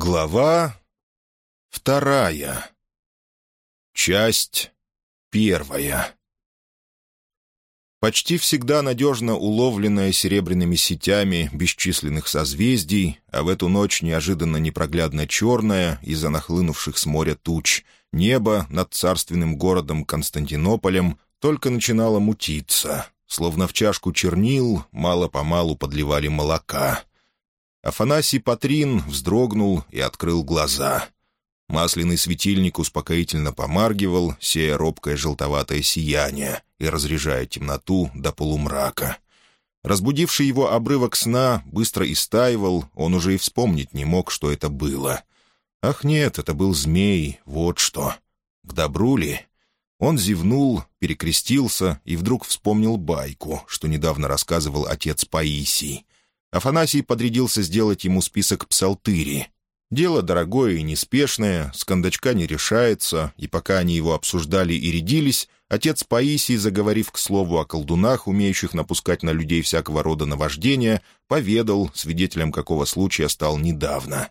Глава вторая. Часть первая. Почти всегда надежно уловленная серебряными сетями бесчисленных созвездий, а в эту ночь неожиданно непроглядно черное из-за нахлынувших с моря туч, небо над царственным городом Константинополем только начинало мутиться, словно в чашку чернил мало-помалу подливали молока — Афанасий Патрин вздрогнул и открыл глаза. Масляный светильник успокоительно помаргивал, сея робкое желтоватое сияние и разряжая темноту до полумрака. Разбудивший его обрывок сна быстро истаивал, он уже и вспомнить не мог, что это было. Ах нет, это был змей, вот что. К добру ли? Он зевнул, перекрестился и вдруг вспомнил байку, что недавно рассказывал отец Паисий. Афанасий подрядился сделать ему список псалтыри. Дело дорогое и неспешное, с кондачка не решается, и пока они его обсуждали и рядились, отец Паисий, заговорив к слову о колдунах, умеющих напускать на людей всякого рода наваждения, поведал, свидетелем какого случая стал недавно.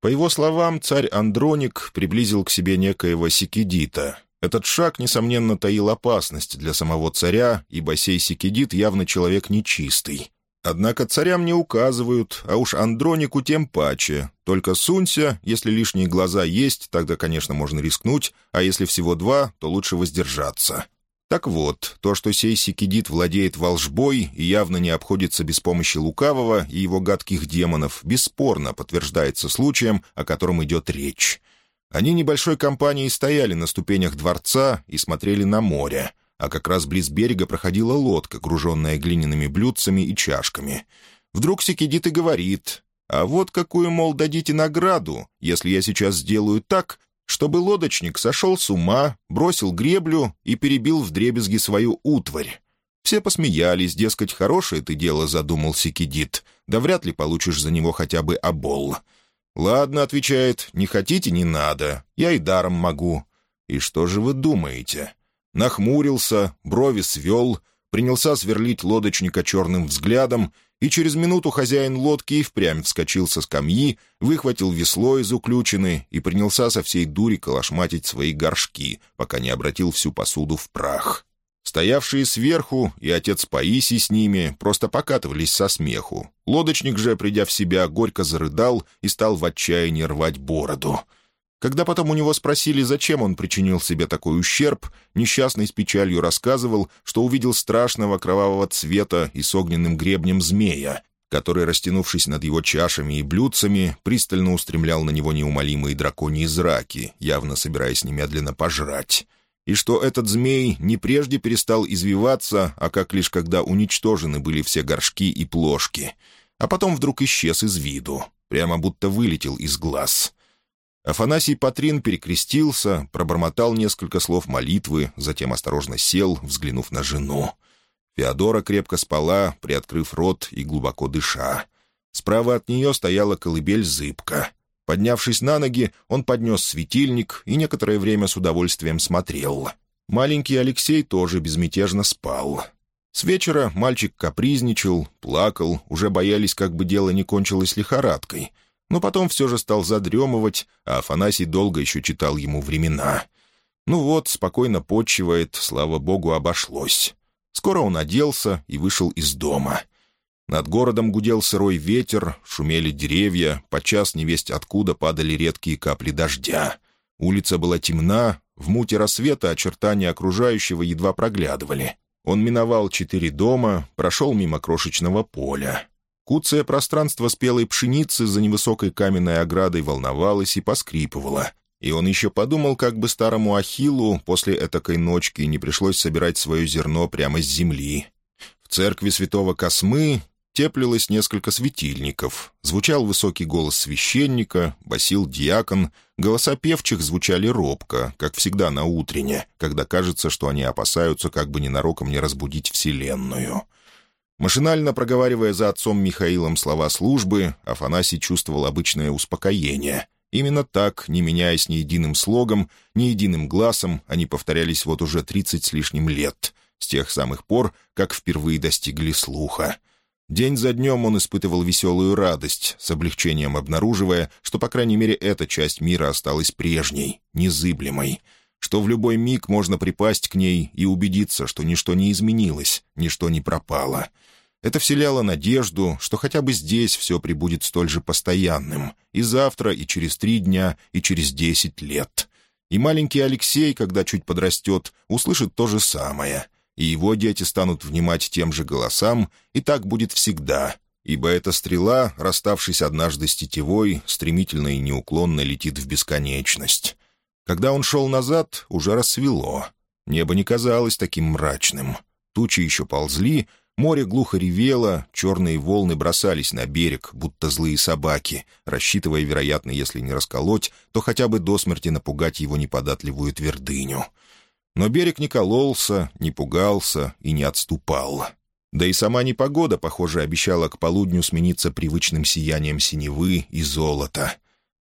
По его словам, царь Андроник приблизил к себе некоего Сикидита. Этот шаг, несомненно, таил опасность для самого царя, ибо сей Сикидит явно человек нечистый. Однако царям не указывают, а уж Андронику тем паче. Только сунься, если лишние глаза есть, тогда, конечно, можно рискнуть, а если всего два, то лучше воздержаться. Так вот, то, что сей Сикидит владеет волжбой и явно не обходится без помощи лукавого и его гадких демонов, бесспорно подтверждается случаем, о котором идет речь. Они небольшой компанией стояли на ступенях дворца и смотрели на море — а как раз близ берега проходила лодка, груженная глиняными блюдцами и чашками. Вдруг Секидит и говорит, «А вот какую, мол, дадите награду, если я сейчас сделаю так, чтобы лодочник сошел с ума, бросил греблю и перебил вдребезги свою утварь». Все посмеялись, дескать, хорошее ты дело задумал Секидит, да вряд ли получишь за него хотя бы обол. «Ладно», — отвечает, — «не хотите, не надо, я и даром могу». «И что же вы думаете?» Нахмурился, брови свел, принялся сверлить лодочника черным взглядом, и через минуту хозяин лодки и впрямь вскочил со скамьи, выхватил весло из уключины и принялся со всей дури колошматить свои горшки, пока не обратил всю посуду в прах. Стоявшие сверху и отец Паисий с ними просто покатывались со смеху. Лодочник же, придя в себя, горько зарыдал и стал в отчаянии рвать бороду — когда потом у него спросили, зачем он причинил себе такой ущерб, несчастный с печалью рассказывал, что увидел страшного кровавого цвета и с огненным гребнем змея, который, растянувшись над его чашами и блюдцами, пристально устремлял на него неумолимые драконьи зраки, явно собираясь немедленно пожрать. И что этот змей не прежде перестал извиваться, а как лишь когда уничтожены были все горшки и плошки, а потом вдруг исчез из виду, прямо будто вылетел из глаз — Афанасий Патрин перекрестился, пробормотал несколько слов молитвы, затем осторожно сел, взглянув на жену. Феодора крепко спала, приоткрыв рот и глубоко дыша. Справа от нее стояла колыбель зыбка. Поднявшись на ноги, он поднес светильник и некоторое время с удовольствием смотрел. Маленький Алексей тоже безмятежно спал. С вечера мальчик капризничал, плакал, уже боялись, как бы дело не кончилось лихорадкой — но потом все же стал задремывать, а Афанасий долго еще читал ему времена. Ну вот, спокойно почивает, слава богу, обошлось. Скоро он оделся и вышел из дома. Над городом гудел сырой ветер, шумели деревья, подчас невесть откуда падали редкие капли дождя. Улица была темна, в муте рассвета очертания окружающего едва проглядывали. Он миновал четыре дома, прошел мимо крошечного поля. Куцое пространство спелой пшеницы за невысокой каменной оградой волновалось и поскрипывало. И он еще подумал, как бы старому Ахиллу после этакой ночки не пришлось собирать свое зерно прямо с земли. В церкви святого Космы теплилось несколько светильников. Звучал высокий голос священника, басил диакон, голоса певчих звучали робко, как всегда на утрене, когда кажется, что они опасаются как бы ненароком не разбудить Вселенную. Машинально проговаривая за отцом Михаилом слова службы, Афанасий чувствовал обычное успокоение. Именно так, не меняясь ни единым слогом, ни единым глазом, они повторялись вот уже тридцать с лишним лет, с тех самых пор, как впервые достигли слуха. День за днем он испытывал веселую радость, с облегчением обнаруживая, что, по крайней мере, эта часть мира осталась прежней, незыблемой, что в любой миг можно припасть к ней и убедиться, что ничто не изменилось, ничто не пропало. Это вселяло надежду, что хотя бы здесь все прибудет столь же постоянным, и завтра, и через три дня, и через десять лет. И маленький Алексей, когда чуть подрастет, услышит то же самое — и его дети станут внимать тем же голосам, и так будет всегда, ибо эта стрела, расставшись однажды с тетивой, стремительно и неуклонно летит в бесконечность. Когда он шел назад, уже рассвело. Небо не казалось таким мрачным. Тучи еще ползли, море глухо ревело, черные волны бросались на берег, будто злые собаки, рассчитывая, вероятно, если не расколоть, то хотя бы до смерти напугать его неподатливую твердыню — но берег не кололся, не пугался и не отступал. Да и сама непогода, похоже, обещала к полудню смениться привычным сиянием синевы и золота.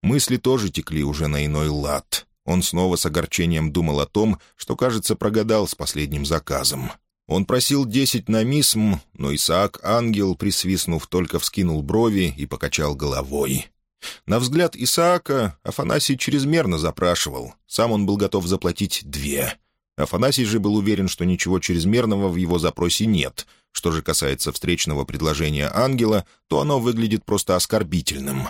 Мысли тоже текли уже на иной лад. Он снова с огорчением думал о том, что, кажется, прогадал с последним заказом. Он просил десять на мисм, но Исаак Ангел, присвистнув, только вскинул брови и покачал головой. На взгляд Исаака Афанасий чрезмерно запрашивал. Сам он был готов заплатить две. Афанасий же был уверен, что ничего чрезмерного в его запросе нет. Что же касается встречного предложения ангела, то оно выглядит просто оскорбительным.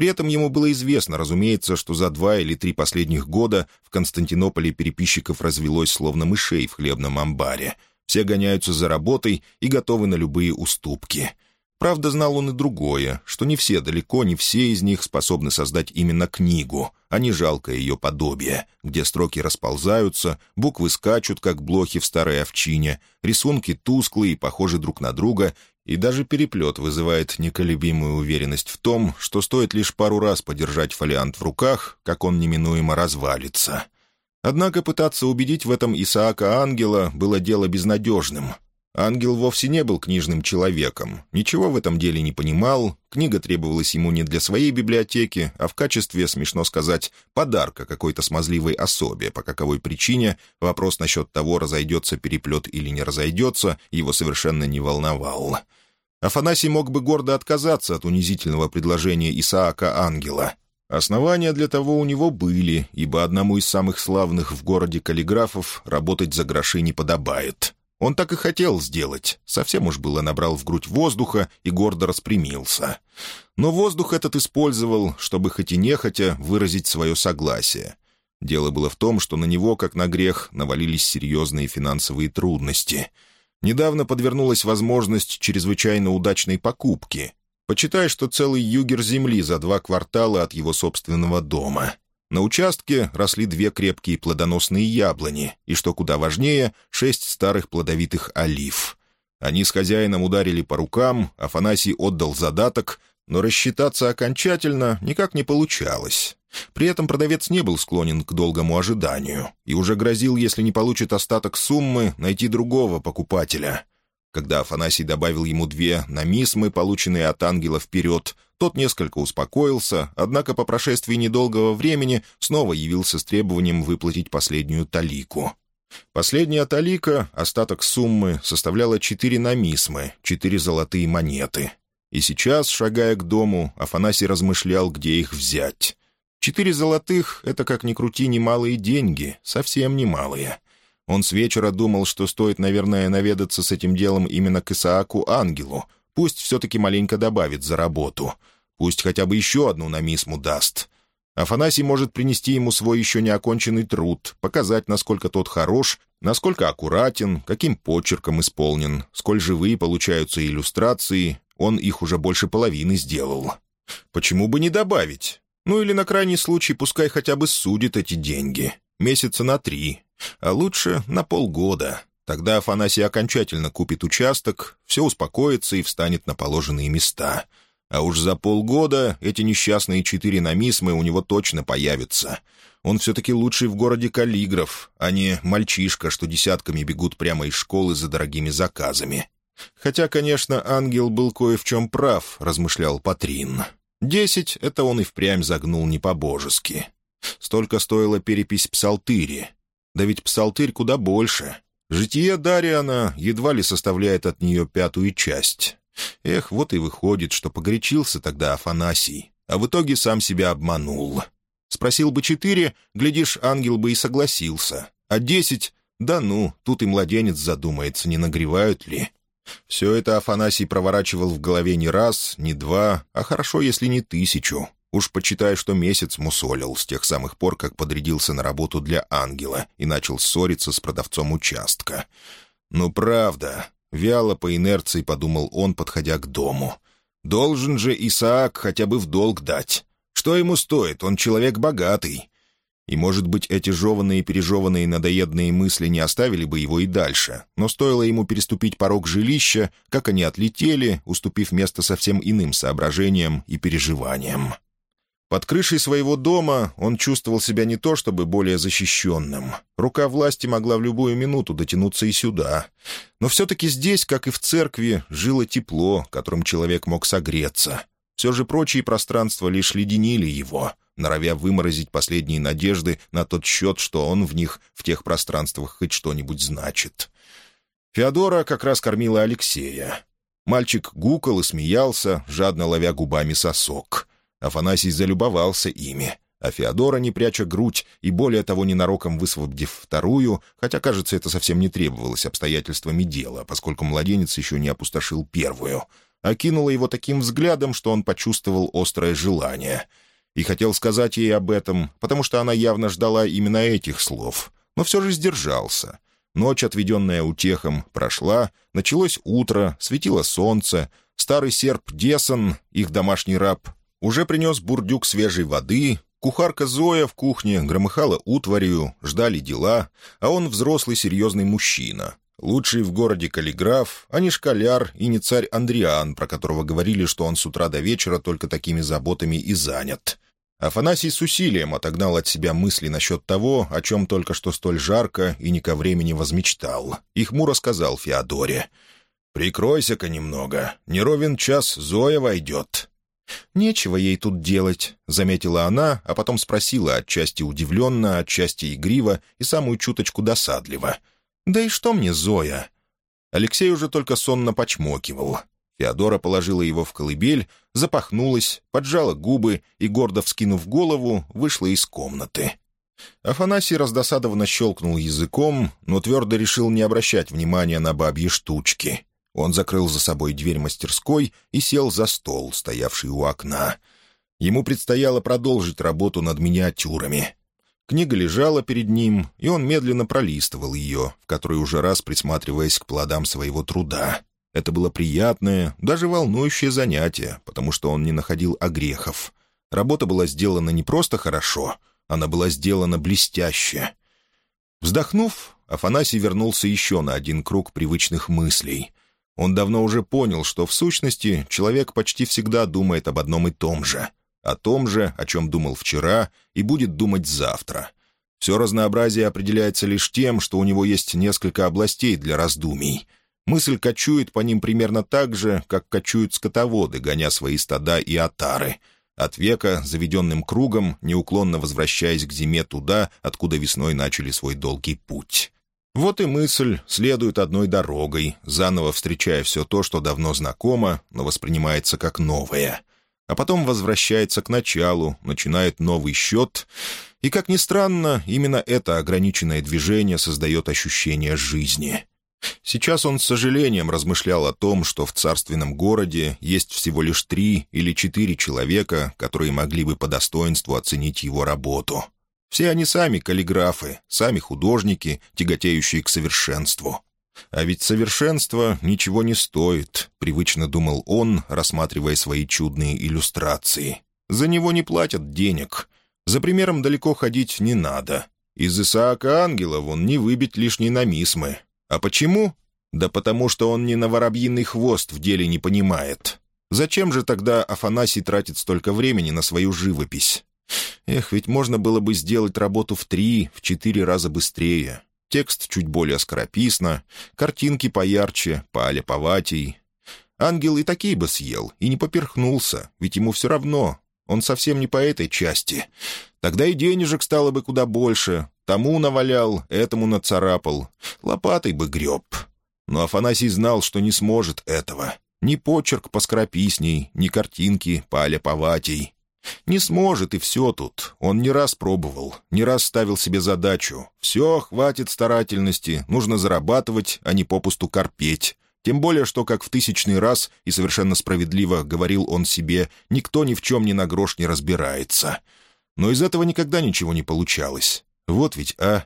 При этом ему было известно, разумеется, что за два или три последних года в Константинополе переписчиков развелось словно мышей в хлебном амбаре. Все гоняются за работой и готовы на любые уступки — Правда, знал он и другое, что не все, далеко не все из них способны создать именно книгу, а не жалкое ее подобие, где строки расползаются, буквы скачут, как блохи в старой овчине, рисунки тусклые, похожи друг на друга, и даже переплет вызывает неколебимую уверенность в том, что стоит лишь пару раз подержать фолиант в руках, как он неминуемо развалится. Однако пытаться убедить в этом Исаака Ангела было дело безнадежным — Ангел вовсе не был книжным человеком, ничего в этом деле не понимал, книга требовалась ему не для своей библиотеки, а в качестве, смешно сказать, подарка какой-то смазливой особе, по каковой причине вопрос насчет того, разойдется переплет или не разойдется, его совершенно не волновал. Афанасий мог бы гордо отказаться от унизительного предложения Исаака Ангела. Основания для того у него были, ибо одному из самых славных в городе каллиграфов работать за гроши не подобает — он так и хотел сделать. Совсем уж было набрал в грудь воздуха и гордо распрямился. Но воздух этот использовал, чтобы хоть и нехотя выразить свое согласие. Дело было в том, что на него, как на грех, навалились серьезные финансовые трудности. Недавно подвернулась возможность чрезвычайно удачной покупки. Почитай, что целый югер земли за два квартала от его собственного дома. На участке росли две крепкие плодоносные яблони, и, что куда важнее, шесть старых плодовитых олив. Они с хозяином ударили по рукам, Афанасий отдал задаток, но рассчитаться окончательно никак не получалось. При этом продавец не был склонен к долгому ожиданию и уже грозил, если не получит остаток суммы, найти другого покупателя. Когда Афанасий добавил ему две намисмы, полученные от ангела вперед, тот несколько успокоился, однако по прошествии недолгого времени снова явился с требованием выплатить последнюю талику. Последняя талика, остаток суммы, составляла четыре намисмы, четыре золотые монеты. И сейчас, шагая к дому, Афанасий размышлял, где их взять. Четыре золотых — это, как ни крути, немалые деньги, совсем немалые — он с вечера думал, что стоит, наверное, наведаться с этим делом именно к Исааку Ангелу. Пусть все-таки маленько добавит за работу. Пусть хотя бы еще одну на мисму даст. Афанасий может принести ему свой еще не оконченный труд, показать, насколько тот хорош, насколько аккуратен, каким почерком исполнен, сколь живые получаются иллюстрации. Он их уже больше половины сделал. Почему бы не добавить? Ну или на крайний случай пускай хотя бы судит эти деньги. Месяца на три, а лучше на полгода. Тогда Афанасий окончательно купит участок, все успокоится и встанет на положенные места. А уж за полгода эти несчастные четыре намисмы у него точно появятся. Он все-таки лучший в городе каллиграф, а не мальчишка, что десятками бегут прямо из школы за дорогими заказами. Хотя, конечно, ангел был кое в чем прав, размышлял Патрин. Десять — это он и впрямь загнул не по-божески. Столько стоила перепись псалтыри. Да ведь псалтырь куда больше. Житие Дариана едва ли составляет от нее пятую часть. Эх, вот и выходит, что погорячился тогда Афанасий, а в итоге сам себя обманул. Спросил бы четыре, глядишь, ангел бы и согласился. А десять? Да ну, тут и младенец задумается, не нагревают ли. Все это Афанасий проворачивал в голове не раз, не два, а хорошо, если не тысячу. Уж почитай, что месяц мусолил с тех самых пор, как подрядился на работу для ангела и начал ссориться с продавцом участка. «Ну, правда», — вяло по инерции подумал он, подходя к дому. «Должен же Исаак хотя бы в долг дать. Что ему стоит? Он человек богатый. И, может быть, эти жеванные и пережеванные надоедные мысли не оставили бы его и дальше, но стоило ему переступить порог жилища, как они отлетели, уступив место совсем иным соображениям и переживаниям. Под крышей своего дома он чувствовал себя не то чтобы более защищенным. Рука власти могла в любую минуту дотянуться и сюда. Но все-таки здесь, как и в церкви, жило тепло, которым человек мог согреться. Все же прочие пространства лишь леденили его, норовя выморозить последние надежды на тот счет, что он в них, в тех пространствах, хоть что-нибудь значит. Феодора как раз кормила Алексея. Мальчик гукал и смеялся, жадно ловя губами сосок. Афанасий залюбовался ими, а Феодора, не пряча грудь и более того ненароком высвободив вторую, хотя, кажется, это совсем не требовалось обстоятельствами дела, поскольку младенец еще не опустошил первую — окинула его таким взглядом, что он почувствовал острое желание. И хотел сказать ей об этом, потому что она явно ждала именно этих слов, но все же сдержался. Ночь, отведенная утехом, прошла, началось утро, светило солнце, старый серп Десон, их домашний раб, уже принес бурдюк свежей воды, Кухарка Зоя в кухне громыхала утварью, ждали дела, а он взрослый серьезный мужчина, Лучший в городе каллиграф, а не школяр и не царь Андриан, про которого говорили, что он с утра до вечера только такими заботами и занят. Афанасий с усилием отогнал от себя мысли насчет того, о чем только что столь жарко и не ко времени возмечтал, и хмуро сказал Феодоре. «Прикройся-ка немного, не ровен час Зоя войдет». «Нечего ей тут делать», — заметила она, а потом спросила отчасти удивленно, отчасти игриво и самую чуточку досадливо — «Да и что мне Зоя?» Алексей уже только сонно почмокивал. Феодора положила его в колыбель, запахнулась, поджала губы и, гордо вскинув голову, вышла из комнаты. Афанасий раздосадованно щелкнул языком, но твердо решил не обращать внимания на бабьи штучки. Он закрыл за собой дверь мастерской и сел за стол, стоявший у окна. Ему предстояло продолжить работу над миниатюрами. Книга лежала перед ним, и он медленно пролистывал ее, в которой уже раз присматриваясь к плодам своего труда. Это было приятное, даже волнующее занятие, потому что он не находил огрехов. Работа была сделана не просто хорошо, она была сделана блестяще. Вздохнув, Афанасий вернулся еще на один круг привычных мыслей. Он давно уже понял, что в сущности человек почти всегда думает об одном и том же — о том же, о чем думал вчера, и будет думать завтра. Все разнообразие определяется лишь тем, что у него есть несколько областей для раздумий. Мысль кочует по ним примерно так же, как кочуют скотоводы, гоня свои стада и отары. От века, заведенным кругом, неуклонно возвращаясь к зиме туда, откуда весной начали свой долгий путь. Вот и мысль следует одной дорогой, заново встречая все то, что давно знакомо, но воспринимается как новое — а потом возвращается к началу, начинает новый счет, и, как ни странно, именно это ограниченное движение создает ощущение жизни. Сейчас он с сожалением размышлял о том, что в царственном городе есть всего лишь три или четыре человека, которые могли бы по достоинству оценить его работу. Все они сами каллиграфы, сами художники, тяготеющие к совершенству. А ведь совершенство ничего не стоит, привычно думал он, рассматривая свои чудные иллюстрации. За него не платят денег. За примером далеко ходить не надо. Из Исаака Ангела вон не выбить лишней намисмы. А почему? Да потому что он ни на воробьиный хвост в деле не понимает. Зачем же тогда Афанасий тратит столько времени на свою живопись? Эх, ведь можно было бы сделать работу в три, в четыре раза быстрее. Текст чуть более скорописно, картинки поярче, поаляповатей. Ангел и такие бы съел, и не поперхнулся, ведь ему все равно, он совсем не по этой части. Тогда и денежек стало бы куда больше. Тому навалял, этому нацарапал. Лопатой бы греб. Но Афанасий знал, что не сможет этого. Ни почерк поскорописней, ни картинки поаляповатей. Не сможет, и все тут. Он не раз пробовал, не раз ставил себе задачу. Все, хватит старательности, нужно зарабатывать, а не попусту корпеть. Тем более, что, как в тысячный раз, и совершенно справедливо говорил он себе, никто ни в чем ни на грош не разбирается. Но из этого никогда ничего не получалось. Вот ведь, а...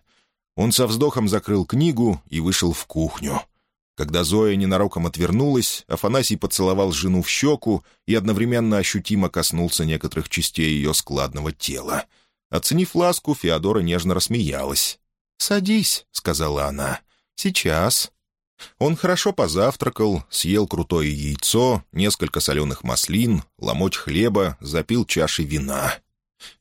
Он со вздохом закрыл книгу и вышел в кухню. Когда Зоя ненароком отвернулась, Афанасий поцеловал жену в щеку и одновременно ощутимо коснулся некоторых частей ее складного тела. Оценив ласку, Феодора нежно рассмеялась. «Садись», — сказала она. «Сейчас». Он хорошо позавтракал, съел крутое яйцо, несколько соленых маслин, ломоть хлеба, запил чашей вина.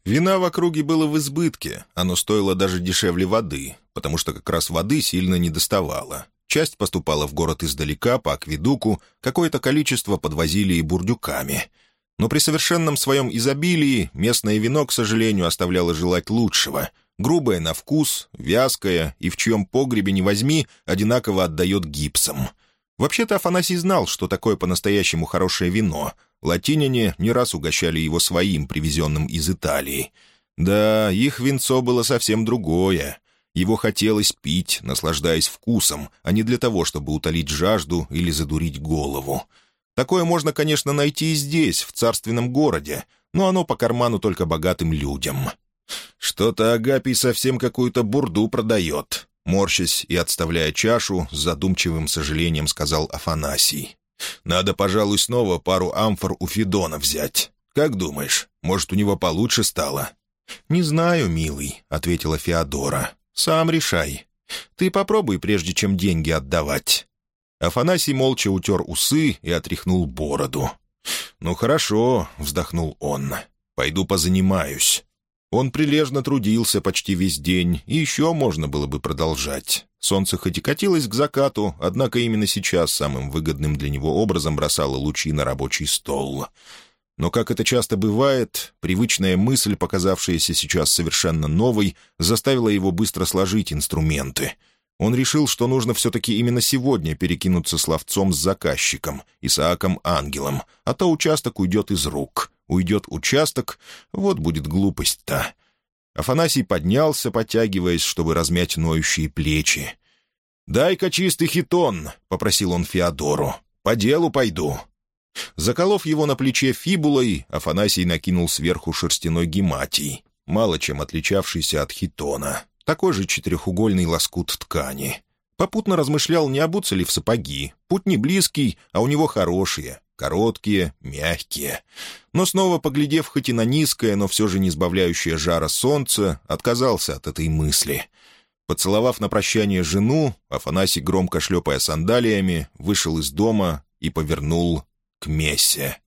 Вина в округе было в избытке, оно стоило даже дешевле воды, потому что как раз воды сильно не доставало. Часть поступала в город издалека, по акведуку, какое-то количество подвозили и бурдюками. Но при совершенном своем изобилии местное вино, к сожалению, оставляло желать лучшего — грубое на вкус, вязкое и в чьем погребе не возьми, одинаково отдает гипсом. Вообще-то Афанасий знал, что такое по-настоящему хорошее вино. Латиняне не раз угощали его своим, привезенным из Италии. Да, их винцо было совсем другое. Его хотелось пить, наслаждаясь вкусом, а не для того, чтобы утолить жажду или задурить голову. Такое можно, конечно, найти и здесь, в царственном городе, но оно по карману только богатым людям. «Что-то Агапий совсем какую-то бурду продает», — морщась и отставляя чашу, с задумчивым сожалением сказал Афанасий. «Надо, пожалуй, снова пару амфор у Федона взять. Как думаешь, может, у него получше стало?» «Не знаю, милый», — ответила Феодора. «Сам решай. Ты попробуй, прежде чем деньги отдавать». Афанасий молча утер усы и отряхнул бороду. «Ну хорошо», — вздохнул он. «Пойду позанимаюсь. Он прилежно трудился почти весь день, и еще можно было бы продолжать. Солнце хоть и катилось к закату, однако именно сейчас самым выгодным для него образом бросало лучи на рабочий стол. Но, как это часто бывает, привычная мысль, показавшаяся сейчас совершенно новой, заставила его быстро сложить инструменты. Он решил, что нужно все-таки именно сегодня перекинуться словцом с заказчиком, Исааком Ангелом, а то участок уйдет из рук — Уйдет участок, вот будет глупость-то. Афанасий поднялся, подтягиваясь, чтобы размять ноющие плечи. «Дай-ка чистый хитон», — попросил он Феодору. «По делу пойду». Заколов его на плече фибулой, Афанасий накинул сверху шерстяной гематий, мало чем отличавшийся от хитона. Такой же четырехугольный лоскут ткани. Попутно размышлял, не обуться ли в сапоги. Путь не близкий, а у него хорошие. Короткие, мягкие. Но снова, поглядев хоть и на низкое, но все же не избавляющее жара солнце, отказался от этой мысли. Поцеловав на прощание жену, Афанасий, громко шлепая сандалиями, вышел из дома и повернул к Мессе.